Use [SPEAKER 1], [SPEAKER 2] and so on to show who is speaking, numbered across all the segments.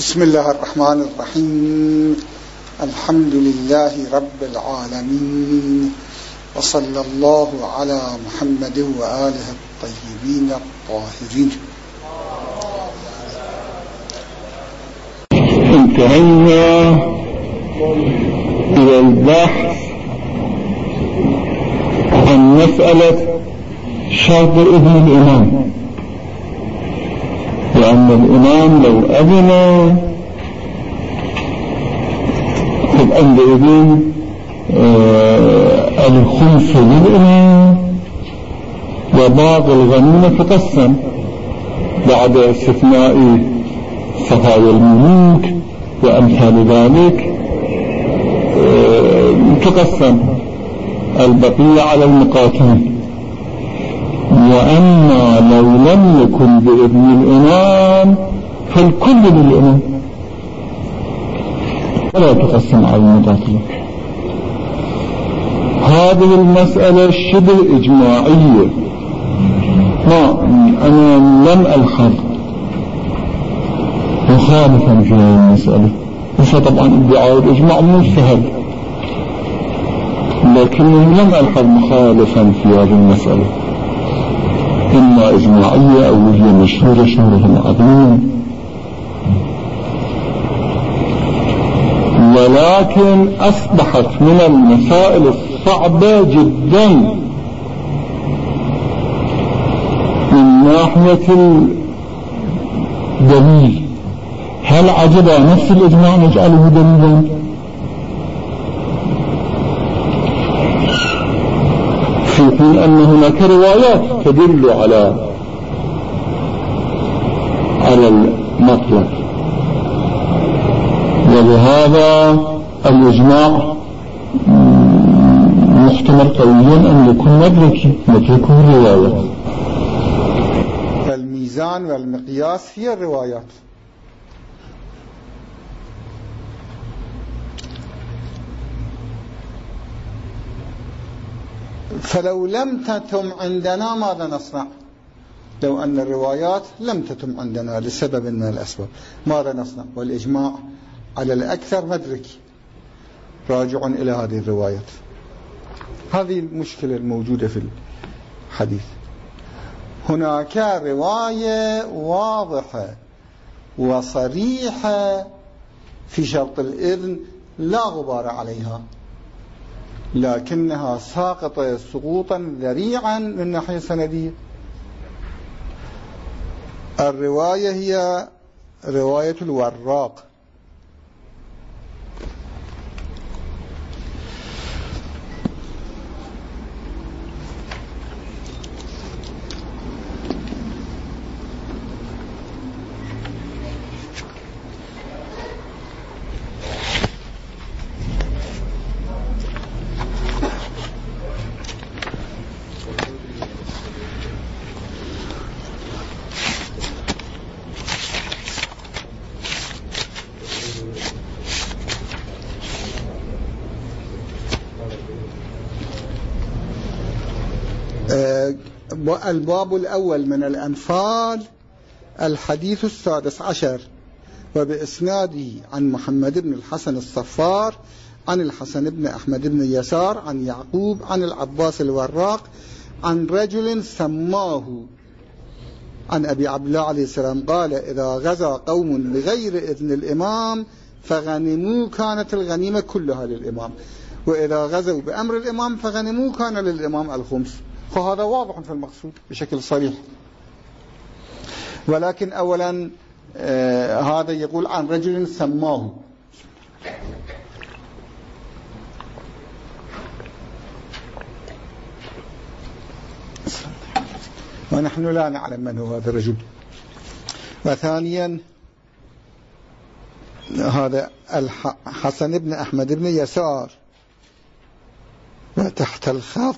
[SPEAKER 1] بسم الله الرحمن الرحيم. الحمد لله رب العالمين. وصلى الله على محمد وآله الطيبين الطاهرين.
[SPEAKER 2] انتهينا إلى البحث عن مسألة شرط ابن الإمام. لأن الإمام لو أذن عندئذ آه الخمس للإمام وبعض الغنيمة تقسم. بعد استثناء صفايا الملوك وأمثال ذلك آه تقسم. البقية على المقاتلين وأما لو لم يكن بإذن الإمام فالكل للإمام ولا تقسم على المقاتلين هذه المسألة شبه إجماعية ما أنا لم ألحظ مخالفا في هذه المسألة. بس طبعا ادعاء الإجماع مو سهل لكنه لم ألحظ مخالفا في هذه المسألة. إما إجماعية أو هي مشهورة شهرة عظيمة. ولكن أصبحت من المسائل الصعبة جدا من ناحية الدليل. هل عجب نفس الإجماع نجعله دليلا؟ حين أن هناك روايات تدل على على المطلب ولهذا الإجماع محتمل قويا أن يكون مدركي مدركه الروايات
[SPEAKER 1] فالميزان والمقياس هي الروايات. فلو لم تتم عندنا ماذا نصنع؟ لو أن الروايات لم تتم عندنا لسبب من الأسباب. ماذا نصنع؟ والإجماع على الأكثر مدركي راجع إلى هذه الروايات. هذه المشكلة الموجودة في الحديث. هناك رواية واضحة وصريحة في شرط الإذن لا غبار عليها. لكنها ساقطة سقوطا ذريعا من ناحية سندية. الرواية هي رواية الوراق. الباب الأول من الأنفال الحديث السادس عشر. وبإسناده عن محمد بن الحسن الصفار عن الحسن بن أحمد بن يسار عن يعقوب عن العباس الوراق عن رجل سماه. عن أبي عبد الله عليه السلام قال إذا غزا قوم بغير إذن الإمام فغنموا كانت الغنيمة كلها للإمام. وإذا غزوا بأمر الإمام فغنموا كان للإمام الخمس. فهذا واضح في المقصود بشكل صريح. ولكن أولا آه هذا يقول عن رجل سماه. ونحن لا نعلم من هو هذا الرجل. وثانيا هذا الحسن بن أحمد بن يسار. وتحت الخط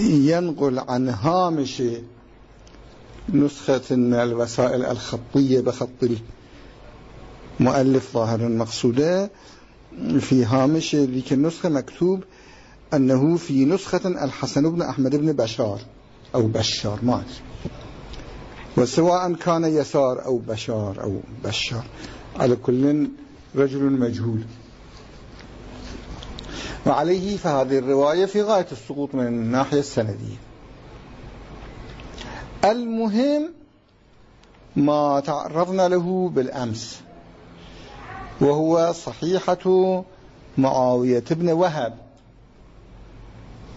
[SPEAKER 1] ينقل عن هامش نسخة من الوسائل الخطية بخط المؤلف ظاهر مقصودة في هامش ذيك النسخة مكتوب أنه في نسخة الحسن بن أحمد بن بشار أو بشار ما وسواء كان يسار أو بشار أو بشار على كل رجل مجهول. وعليه فهذه الرواية في غاية السقوط من الناحية السندية. المهم ما تعرضنا له بالأمس وهو صحيحة معاوية بن وهب.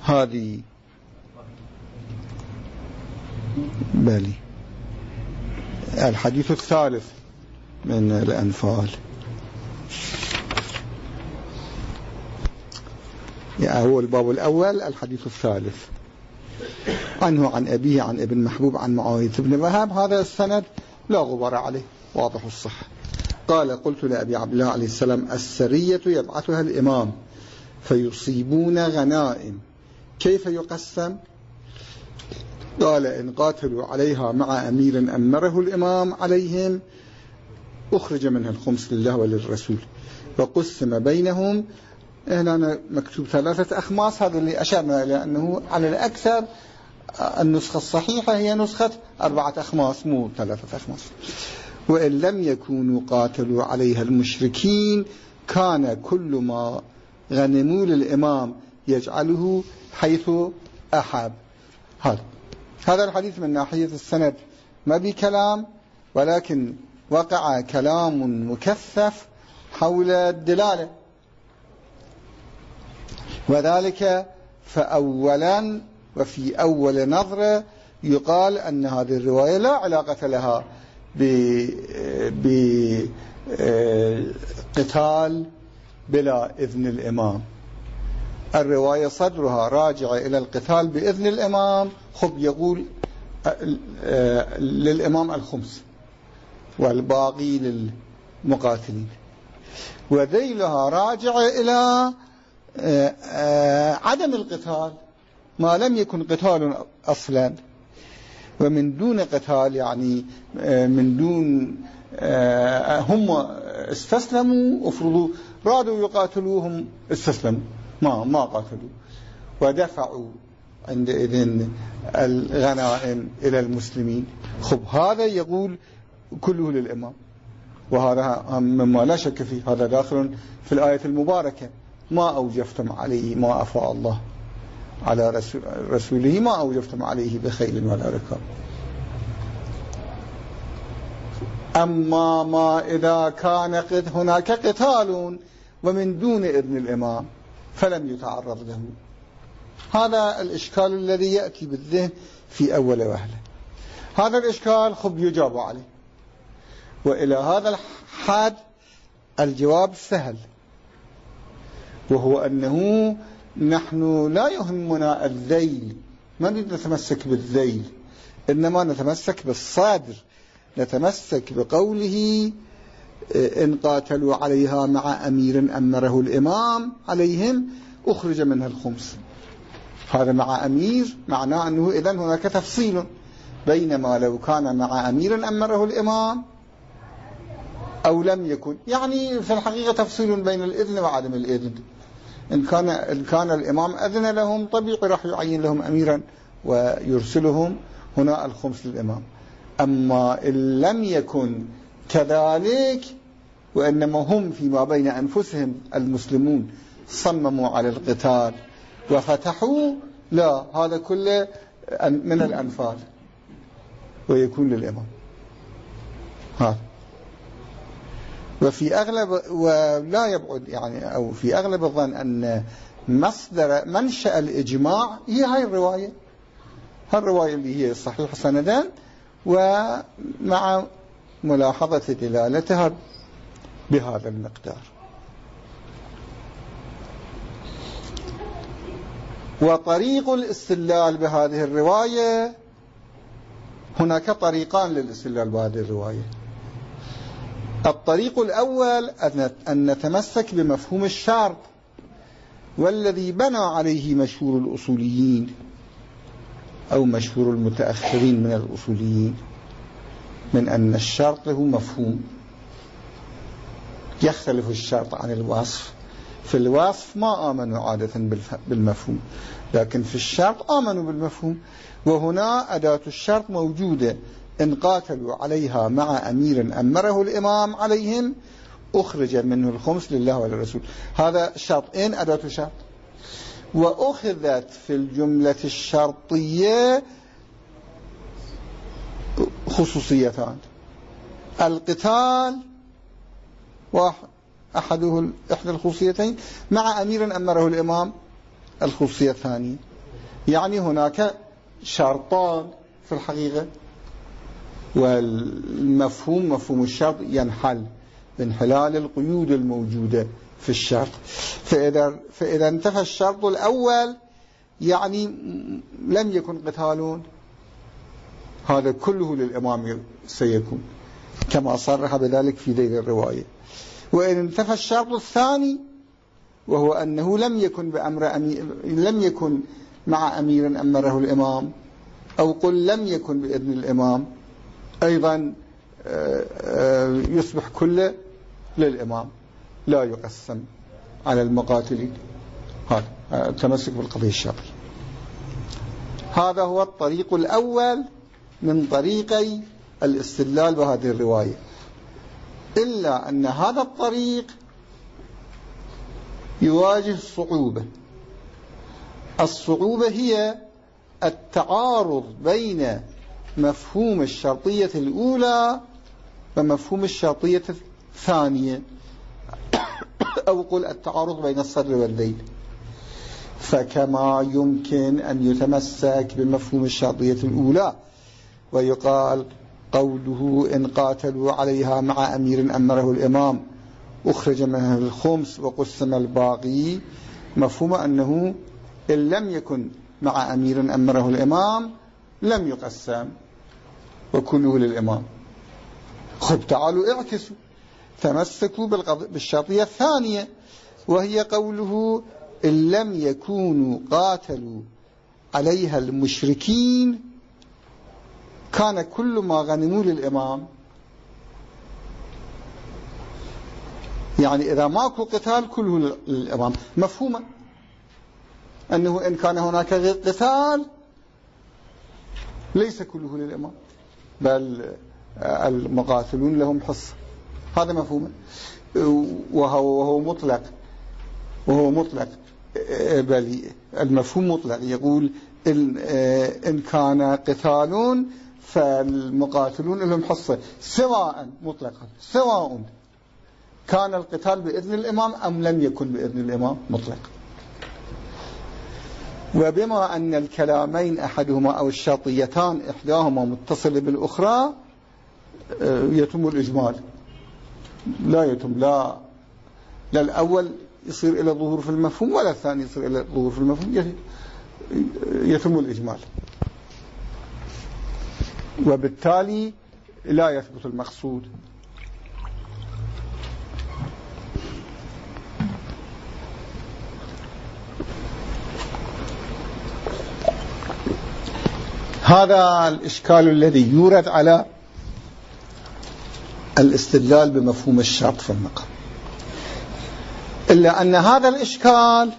[SPEAKER 1] هذه. بلي. الحديث الثالث من الأنفال. هو الباب الأول الحديث الثالث. عنه عن أبيه عن ابن محبوب عن معاوية بن وهب هذا السند لا غبار عليه واضح الصحة قال قلت لأبي عبد الله عليه السلام السرية يبعثها الإمام فيصيبون غنائم. كيف يقسم؟ قال إن قاتلوا عليها مع أمير أمره الإمام عليهم أخرج منها الخمس لله وللرسول. وقسم بينهم هنا مكتوب ثلاثة أخماس هذا اللي أشرنا إلى أنه على الأكثر النسخة الصحيحة هي نسخة أربعة أخماس مو ثلاثة أخماس. وإن لم يكونوا قاتلوا عليها المشركين كان كل ما غنموا للإمام يجعله حيث أحب. هذا. هذا الحديث من ناحية السند. ما بكلام ولكن وقع كلام مكثف حول الدلالة. وذلك فأولا وفي أول نظرة يقال أن هذه الرواية لا علاقة لها بقتال بلا إذن الإمام. الرواية صدرها راجعة إلى القتال بإذن الإمام خب يقول للإمام الخمس والباقي للمقاتلين. وذيلها راجعة إلى عدم القتال ما لم يكن قتال أصلا. ومن دون قتال يعني من دون هم استسلموا افرضوا رادوا يقاتلوهم استسلموا. ما ما قاتلوا. ودفعوا عندئذ الغنائم إلى المسلمين. خب هذا يقول كله للإمام. وهذا مما لا شك فيه. هذا داخل في الآية المباركة. ما أوجفتم عليه ما أفاء الله على رسول رسوله ما أوجفتم عليه بخيل ولا ركاب. أما ما إذا كان هناك قتال ومن دون إذن الإمام فلم يتعرض له. هذا الإشكال الذي يأتي بالذهن في أول وهلة. هذا الإشكال خب يجاب عليه. وإلى هذا الحد الجواب سهل. وهو أنه نحن لا يهمنا الذيل ما نريد نتمسك بالذيل إنما نتمسك بالصادر نتمسك بقوله إن قاتلوا عليها مع أمير أمره الإمام عليهم أخرج منها الخمس. هذا مع أمير معناه أنه إذا هناك تفصيل بينما لو كان مع أمير أمره الإمام أو لم يكن. يعني في الحقيقة تفصيل بين الإذن وعدم الإذن. إن كان, إن كان الإمام أذن لهم طبيعي راح يعين لهم أميرا ويرسلهم هنا الخمس للإمام. أما إن لم يكن كذلك وإنما هم فيما بين أنفسهم المسلمون صمموا على القتال وفتحوا لا هذا كله من الأنفال ويكون للإمام. هذا وفي أغلب ولا يبعد يعني أو في أغلب الظن أن مصدر منشأ الإجماع هي هاي الرواية. هالرواية اللي هي صحيح سندان ومع ملاحظة دلالتها بهذا المقدار. وطريق الاستدلال بهذه الرواية هناك طريقان للاستدلال بهذه الرواية. الطريق الأول أن نتمسك بمفهوم الشرط والذي بنى عليه مشهور الأصوليين أو مشهور المتأخرين من الأصوليين من أن الشرط له مفهوم. يختلف الشرط عن الوصف. في الوصف ما آمنوا عادة بالمفهوم لكن في الشرط آمنوا بالمفهوم وهنا أداة الشرط موجودة. إن قاتلوا عليها مع أمير أمره الإمام عليهم أخرج منه الخمس لله وللرسول. هذا شرط. إن أداة شرط وأخذت في الجملة الشرطية خصوصيتان. القتال أحده إحدى الخصوصيتين. مع أمير أمره الإمام الخصوصية الثانية. يعني هناك شرطان في الحقيقة. والمفهوم مفهوم الشرط ينحل بانحلال القيود الموجودة في الشرط. فإذا, فإذا انتفى الشرط الأول يعني لم يكن قتال هذا كله للإمام سيكون كما صرح بذلك في ذيل الرواية. وإن انتفى الشرط الثاني وهو أنه لم يكن بأمر أمير لم يكن مع أمير أمره الإمام أو قل لم يكن بإذن الإمام أيضا آه، آه، يصبح كله للإمام لا يقسم على المقاتلين هذا التمسك بالقضية الشرعية. هذا هو الطريق الأول من طريقي الاستدلال بهذه الرواية. إلا أن هذا الطريق يواجه صعوبة. الصعوبة هي التعارض بين مفهوم الشرطية الأولى ومفهوم الشرطية الثانية. أو قل التعارض بين الصدر والذيل فكما يمكن أن يتمسك بمفهوم الشرطية الأولى ويقال قوله إن قاتلوا عليها مع أمير أمره الإمام أخرج منه الخمس وقسم الباقي. مفهوم أنه إن لم يكن مع أمير أمره الإمام لم يقسم. وكله للإمام. خب تعالوا اعكسوا تمسكوا بالشرطية الثانية. وهي قوله إن لم يكونوا قاتلوا عليها المشركين كان كل ما غنموا للإمام. يعني إذا ماكو قتال كله للإمام. مفهوما؟ أنه إن كان هناك قتال ليس كله للإمام. بل المقاتلون لهم حصة. هذا مفهوم. وهو, وهو مطلق. وهو مطلق. بل المفهوم مطلق. يقول إن, إن كان قتال فالمقاتلون لهم حصة. سواء مطلقا. سواء كان القتال بإذن الإمام أم لم يكن بإذن الإمام مطلقا. وبما أن الكلامين أحدهما أو الشرطيتان إحداهما متصلة بالأخرى آه، يتم الإجمال. لا يتم لا لا الأول يصير إلى ظهور في المفهوم ولا الثاني يصير إلى ظهور في المفهوم يتم الإجمال. وبالتالي لا يثبت المقصود. هذا الإشكال الذي يورد على الاستدلال بمفهوم الشرط في المقام إلا أن هذا الإشكال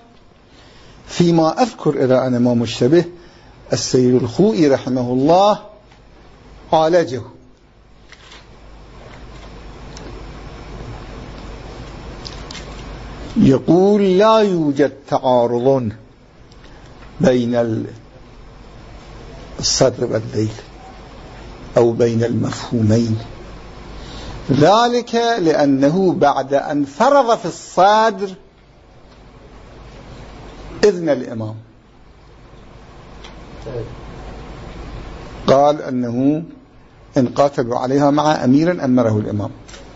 [SPEAKER 1] فيما أذكر إذا أنا ما مشتبه السيد الخوئي رحمه الله عالجه. يقول لا يوجد تعارض بين الصدر والذيل أو بين المفهومين. ذلك لأنه بعد أن فرض في الصدر إذن الإمام. قال أنه إن قاتلوا عليها مع أمير أمره الإمام.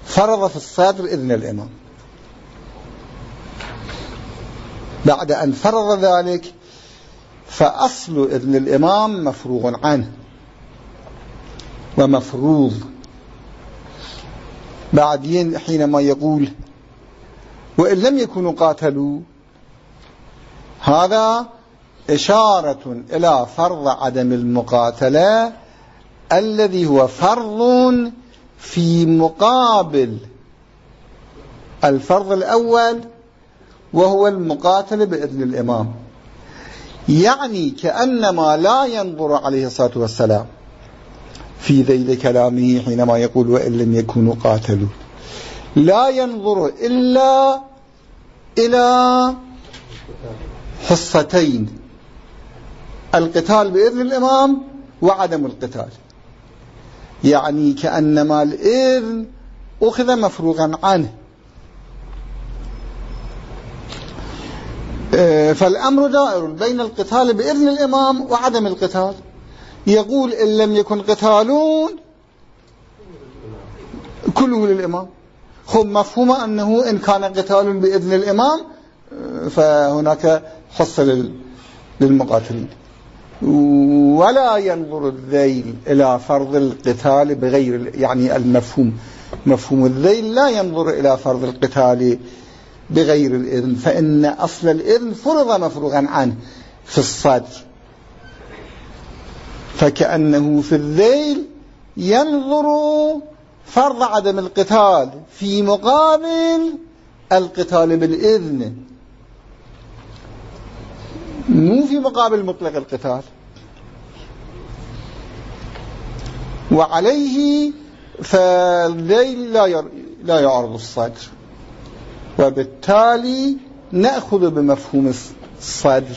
[SPEAKER 1] فرض في الصدر إذن الإمام. بعد أن فرض ذلك فأصل إذن الإمام مفروغ عنه ومفروض. بعدين حينما يقول وإن لم يكونوا قاتلوا هذا إشارة إلى فرض عدم المقاتلة الذي هو فرض في مقابل الفرض الأول وهو المقاتل بإذن الإمام. يعني كأنما لا ينظر عليه الصلاة والسلام. في ذيل كلامه حينما يقول وإن لم يكونوا قاتلوا. لا ينظر إلا إلى حصتين. القتال بإذن الإمام وعدم القتال. يعني كأنما الإذن أخذ مفروغا عنه. فالأمر دائر بين القتال بإذن الإمام وعدم القتال. يقول إن لم يكن قتالون كله للإمام. خب مفهوم أنه إن كان قتال بإذن الإمام آه، فهناك حصة للمقاتلين. ولا ينظر الذيل إلى فرض القتال بغير يعني المفهوم. مفهوم الذيل لا ينظر إلى فرض القتال بغير الإذن فإن أصل الإذن فرض مفروغا عنه في الصدر. فكأنه في الذيل ينظر فرض عدم القتال في مقابل القتال بالإذن. مو في مقابل مطلق القتال. وعليه فالذيل لا لا يعرض الصدر. وبالتالي نأخذ بمفهوم الصدر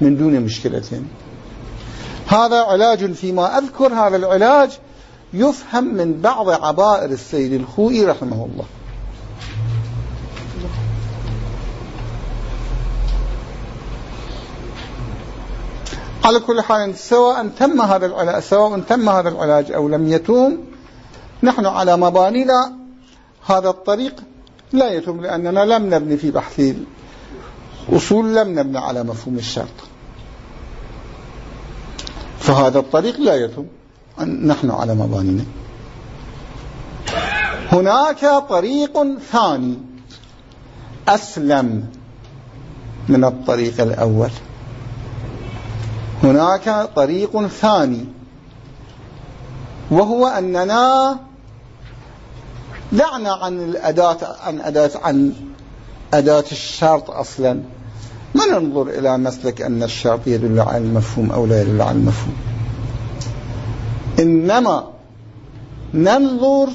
[SPEAKER 1] من دون مشكلة هذا علاج فيما أذكر هذا العلاج يفهم من بعض عبائر السيد الخوئي رحمه الله. على كل حال سواء تم هذا العلاج سواء تم هذا العلاج أو لم يتم نحن على مبانينا هذا الطريق لا يتم لأننا لم نبني في بحث الأصول لم نبني على مفهوم الشرط. فهذا الطريق لا يتم. نحن على مبانينا هناك طريق ثاني أسلم من الطريق الأول. هناك طريق ثاني وهو أننا دعنا عن الأداة عن أداة عن أداة الشرط أصلا. ما ننظر إلى مسلك أن الشرط يدل على المفهوم أو لا يدل على المفهوم. إنما ننظر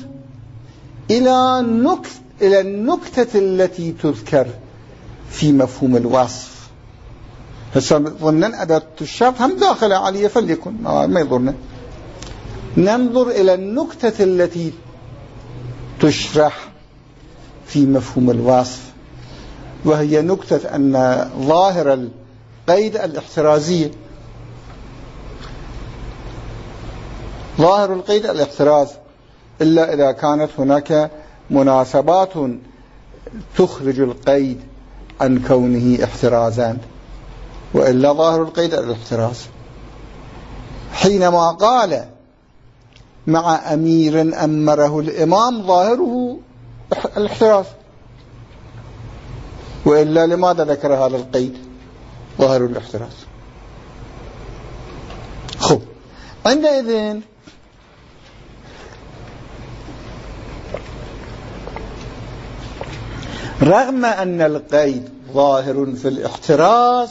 [SPEAKER 1] إلى نكت إلى النكتة التي تذكر في مفهوم الوصف. هسه ضمن أداة الشرط هم داخلة علية فليكن. ما يضرنا. ننظر إلى النكتة التي تشرح في مفهوم الوصف. وهي نكتة أن ظاهر القيد الاحترازية ظاهر القيد الاحتراز إلا إذا كانت هناك مناسبات تخرج القيد عن كونه احترازا وإلا ظاهر القيد الاحتراز. حينما قال مع أمير أمره الإمام ظاهره الاحتراز وإلا لماذا ذكر هذا القيد؟ ظاهر الاحتراز خب عندئذ رغم أن القيد ظاهر في الاحتراز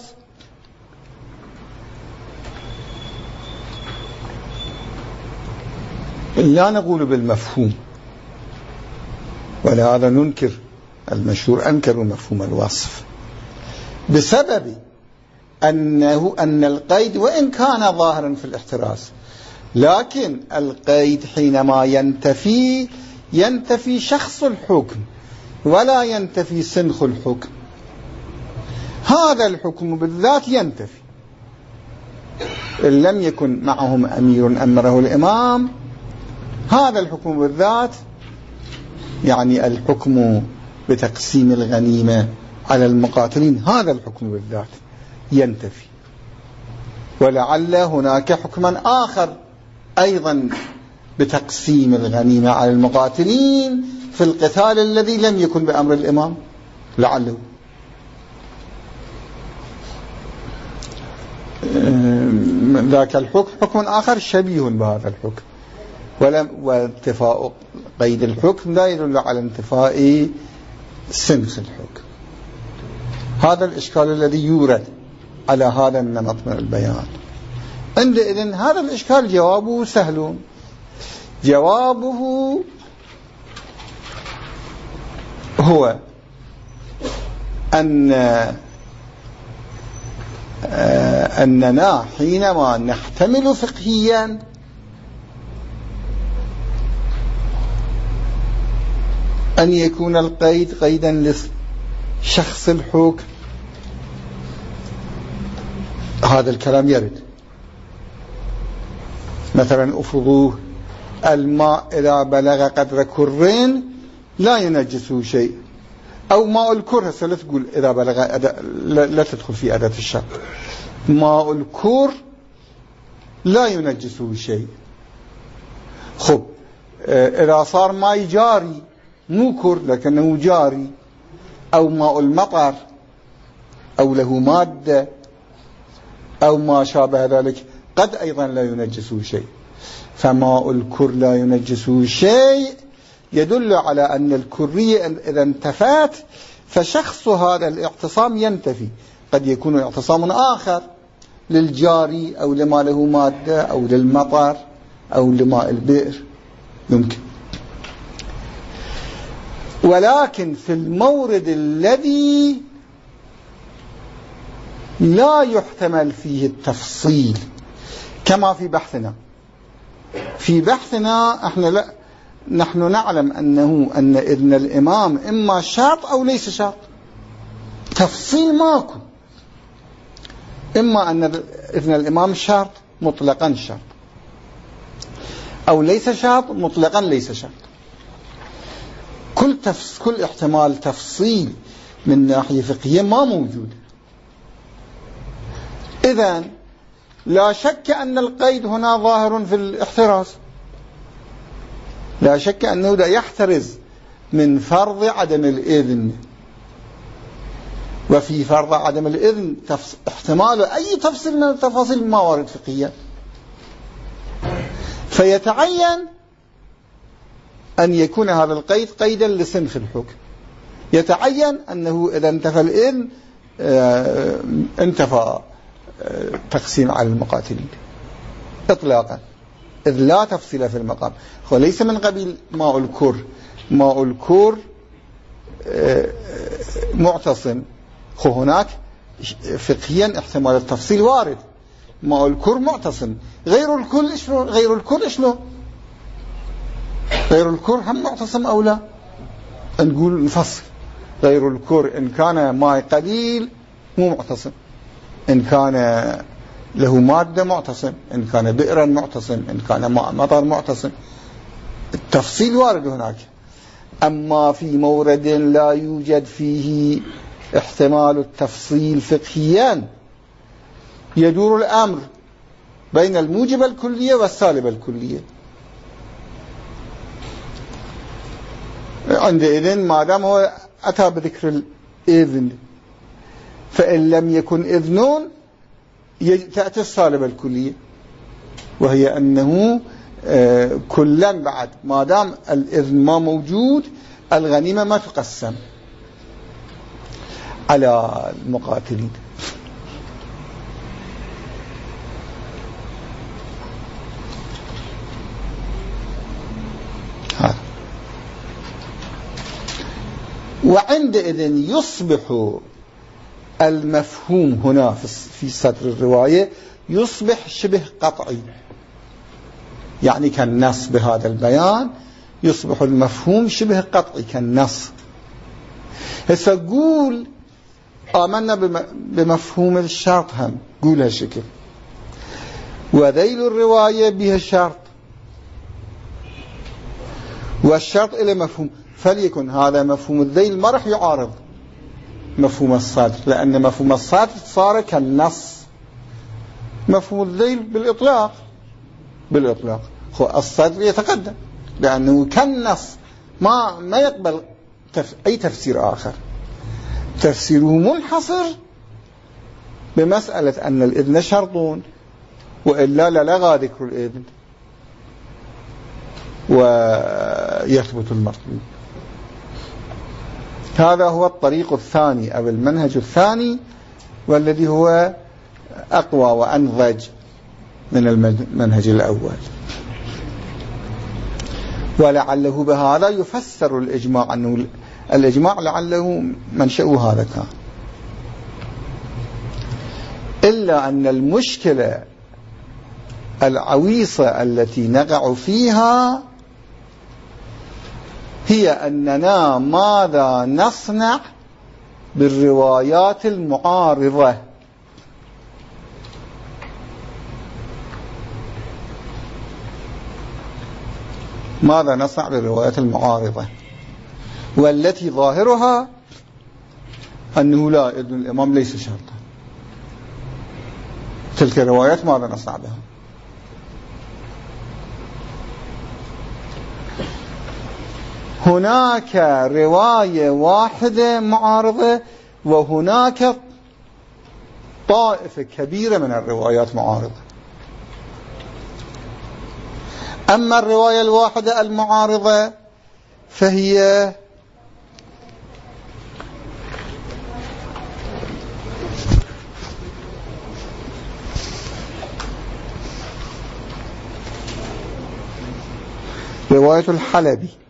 [SPEAKER 1] لا نقول بالمفهوم ولهذا ننكر المشهور أنكروا مفهوم الوصف. بسبب أنه أن القيد وإن كان ظاهرا في الاحتراز لكن القيد حينما ينتفي ينتفي شخص الحكم ولا ينتفي سنخ الحكم. هذا الحكم بالذات ينتفي. إن لم يكن معهم أمير أمره الإمام هذا الحكم بالذات يعني الحكم بتقسيم الغنيمة على المقاتلين هذا الحكم بالذات ينتفي. ولعل هناك حكما آخر أيضا بتقسيم الغنيمة على المقاتلين في القتال الذي لم يكن بأمر الإمام. لعله ذاك الحكم حكم آخر شبيه بهذا الحكم. ولم وانتفاء قيد الحكم لا يدل على انتفاء سنس الحكم. هذا الإشكال الذي يورد على هذا النمط من البيان. عندئذ هذا الإشكال جوابه سهل. جوابه هو أن آه، أننا حينما نحتمل فقهيا أن يكون القيد قيدا لشخص الحكم هذا الكلام يرد. مثلا أفضوه الماء إذا بلغ قدر كرين لا ينجسه شيء. أو ماء الكر هسه لا تقول إذا بلغ أداء لا تدخل في أداة الشرط ماء الكر لا ينجسه شيء. خب إذا صار ماء جاري مو كر لكنه جاري. أو ماء المطر أو له مادة أو ما شابه ذلك. قد أيضا لا ينجسه شيء. فماء الكر لا ينجسه شيء يدل على أن الكرية إذا انتفت فشخص هذا الاعتصام ينتفي. قد يكون اعتصام آخر للجاري أو لما له مادة أو للمطر أو لماء البئر. يمكن. ولكن في المورد الذي لا يحتمل فيه التفصيل كما في بحثنا. في بحثنا إحنا لا نحن نعلم أنه أن إذن الإمام إما شرط أو ليس شرط تفصيل ماكو. إما أن إذن الإمام شرط مطلقا شرط أو ليس شرط مطلقا ليس شرط كل تفص كل احتمال تفصيل من ناحية فقهية ما موجود. إذا لا شك أن القيد هنا ظاهر في الاحتراز. لا شك أنه لا يحترز من فرض عدم الإذن. وفي فرض عدم الإذن احتمال أي تفصيل من التفاصيل ما وارد فقهيا فيتعين أن يكون هذا القيد قيدا لسنف الحكم. يتعين أنه إذا انتفى الإذن آه انتفى آه تقسيم على المقاتلين. إطلاقا. إذ لا تفصيل في المقام. وليس من قبيل ماء الكر. ماء الكر آه معتصم. هناك فقهيا احتمال التفصيل وارد. ماء الكر معتصم. غير الكل شلون غير الكل شلون غير الكر هم معتصم أو لا؟ نقول نفصل. غير الكر إن كان ماء قليل مو معتصم. إن كان له مادة معتصم إن كان بئرا معتصم إن كان ماء مطر معتصم. التفصيل وارد هناك. أما في مورد لا يوجد فيه احتمال التفصيل فقهيا يدور الأمر بين الموجب الكلية والسالب الكلية. عندئذ ما دام هو أتى بذكر الإذن. فإن لم يكن إذن تأتي السالبة الكلية. وهي أنه آه، كلا بعد. ما دام الإذن ما موجود الغنيمة ما تقسم على المقاتلين. وعندئذ يصبح المفهوم هنا في صدر الرواية يصبح شبه قطعي. يعني كالنص بهذا البيان يصبح المفهوم شبه قطعي كالنص. هسه قول آمنا بمفهوم الشرط هم. قول هالشكل وذيل الرواية بها الشرط والشرط إلى مفهوم. فليكن هذا مفهوم الذيل ما راح يعارض مفهوم الصدر لأن مفهوم الصدر صار كالنص. مفهوم الذيل بالإطلاق بالإطلاق. الصدر يتقدم لأنه كالنص. ما ما يقبل تف أي تفسير آخر. تفسيره منحصر بمسألة أن الإذن شرط وإلا للغى ذكر الإذن. ويثبت المطلوب هذا هو الطريق الثاني أو المنهج الثاني والذي هو أقوى وأنضج من المنهج الأول. ولعله بهذا يفسر الإجماع أنه الإجماع لعله منشأه هذا كان. إلا أن المشكلة العويصة التي نقع فيها هي أننا ماذا نصنع بالروايات المعارضة؟ ماذا نصنع بالروايات المعارضة؟ والتي ظاهرها أنه لا إذن الإمام ليس شرطا. تلك الروايات ماذا نصنع بها؟ هناك رواية واحدة معارضة وهناك طائفة كبيرة من الروايات معارضة. أما الرواية الواحدة المعارضة فهي رواية الحلبي.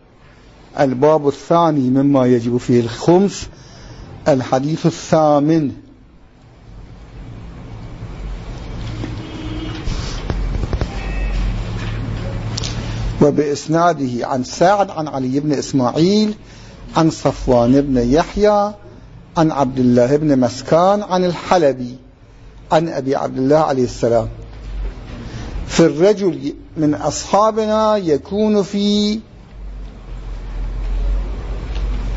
[SPEAKER 1] الباب الثاني مما يجب فيه الخمس الحديث الثامن. وبإسناده عن سعد عن علي بن إسماعيل عن صفوان بن يحيى عن عبد الله بن مسكان عن الحلبي عن أبي عبد الله عليه السلام. في الرجل من أصحابنا يكون في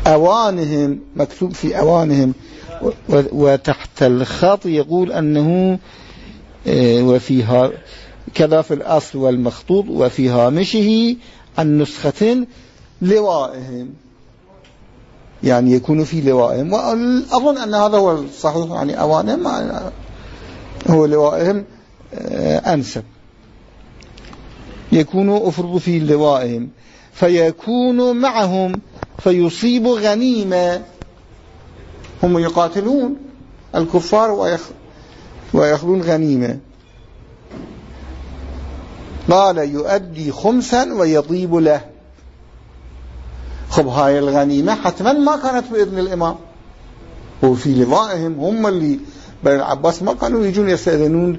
[SPEAKER 1] أوانهم مكتوب في أوانهم. وتحت الخط يقول أنه آه، وفيها كذا في الأصل والمخطوط وفي هامشه عن نسخة لوائهم. يعني يكون في لوائهم. وأظن أن هذا هو الصحيح يعني أوانهم هو لوائهم آه، أنسب. يكون أفرض في لوائهم فيكون معهم فيصيب غنيمة. هم يقاتلون الكفار ويأخذون غنيمة. قال يؤدي خمسا ويطيب له. خب هاي الغنيمة حتما ما كانت بإذن الإمام. وفي لضائهم هم اللي بل العباس ما كانوا يجون يستأذنون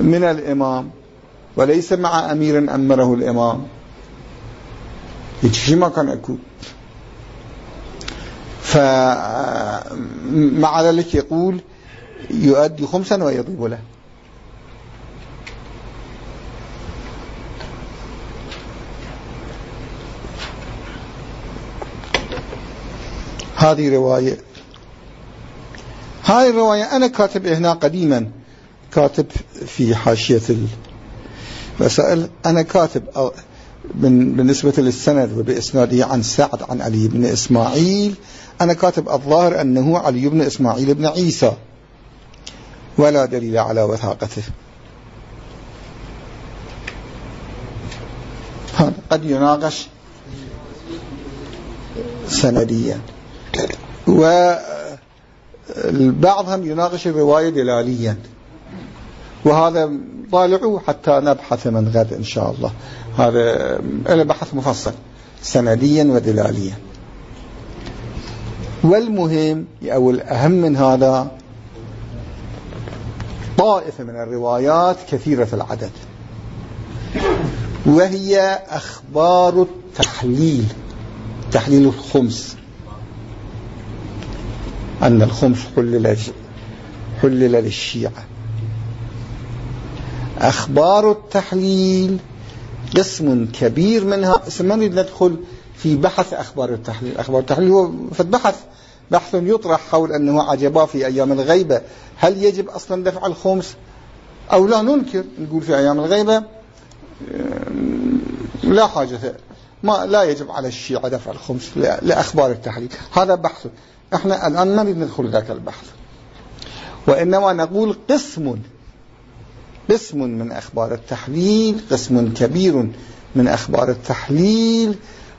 [SPEAKER 1] من الإمام وليس مع أمير أمره الإمام. شيء ما كان أكو فمع ذلك يقول يؤدي خمسا ويضيب له. هذه رواية. هاي الرواية أنا كاتب هنا قديما كاتب في حاشية المسائل أنا كاتب بالنسبة للسند وبإسناده عن سعد عن علي بن إسماعيل. أنا كاتب الظاهر أنه علي بن إسماعيل بن عيسى. ولا دليل على وثاقته. قد يناقش سنديا. وبعضهم يناقش الرواية دلاليا. وهذا طالعوا حتى نبحث من غد إن شاء الله. هذا بحث مفصل سنديا ودلاليا. والمهم أو الأهم من هذا طائفة من الروايات كثيرة العدد وهي أخبار التحليل تحليل الخمس. أن الخمس حلل حلل للشيعة. أخبار التحليل. قسم كبير منها ما نريد ندخل في بحث أخبار التحليل. أخبار التحليل هو في البحث بحث يطرح حول أنه عجبا في أيام الغيبة. هل يجب أصلا دفع الخمس أو لا؟ ننكر. نقول في أيام الغيبة لا حاجة. ما لا يجب على الشيعة دفع الخمس لأخبار التحليل. هذا بحث. إحنا الآن ما نريد ندخل ذاك البحث. وإنما نقول قسم قسم من أخبار التحليل قسم كبير من أخبار التحليل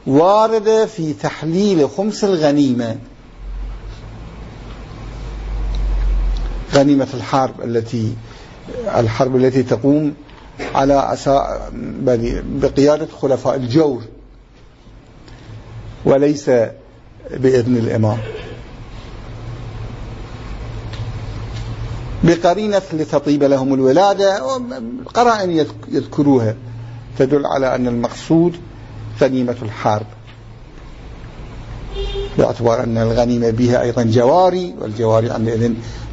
[SPEAKER 1] واردة في تحليل خمس الغنيمة. غنيمة الحرب التي الحرب التي تقوم على بقيادة خلفاء الجور وليس بإذن الإمام. بقرينة لتطيب لهم الولادة قرائن يذكروها. تدل على أن المقصود غنيمة الحرب باعتبار أن الغنيمة بها أيضا جواري والجواري عندئذ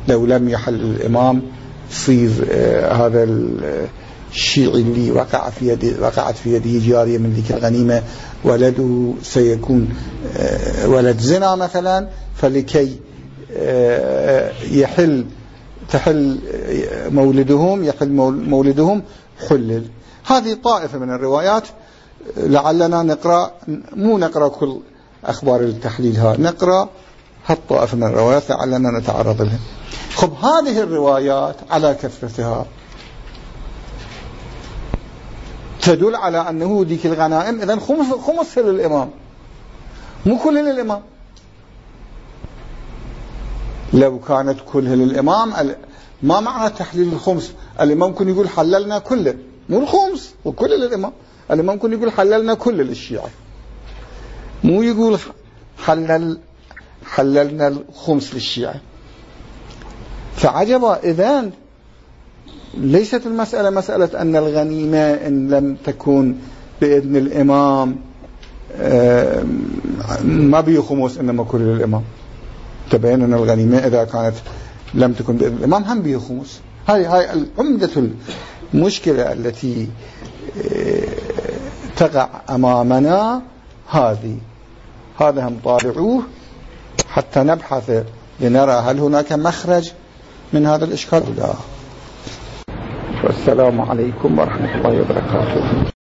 [SPEAKER 1] لو لم يحل الإمام يصير آه، هذا الشيعي اللي وقع في يد وقعت في يده جارية من ذيك الغنيمة ولده سيكون آه، ولد زنا مثلا فلكي آه، يحل تحل مولدهم يحل مولدهم حلل هذه طائفة من الروايات لعلنا نقرأ مو نقرأ كل أخبار التحليل ها نقرأ هالطائفة من الروايات لعلنا نتعرض لها. خب هذه الروايات على كثرتها تدل على أنه ديك الغنائم إذا خمس, خمس للإمام. مو كل للإمام. لو كانت كلها للإمام ما معنى تحليل الخمس؟ الإمام ممكن يقول حللنا كله مو الخمس وكل للإمام. الإمام ممكن يقول حللنا كل للشيعة مو يقول حلل حللنا الخمس للشيعة فعجبا إذن ليست المسألة مسألة أن الغنيمة إن لم تكن بإذن الإمام ما بيه خمس إنما كل للإمام. تبين أن الغنيمة إذا كانت لم تكن بإذن الإمام هم بيه خمس هاي هاي عمدة المشكلة التي تقع أمامنا هذه. هذا هم طالعوه حتى نبحث لنرى هل هناك مخرج من هذا الإشكال لا. والسلام عليكم ورحمة الله وبركاته.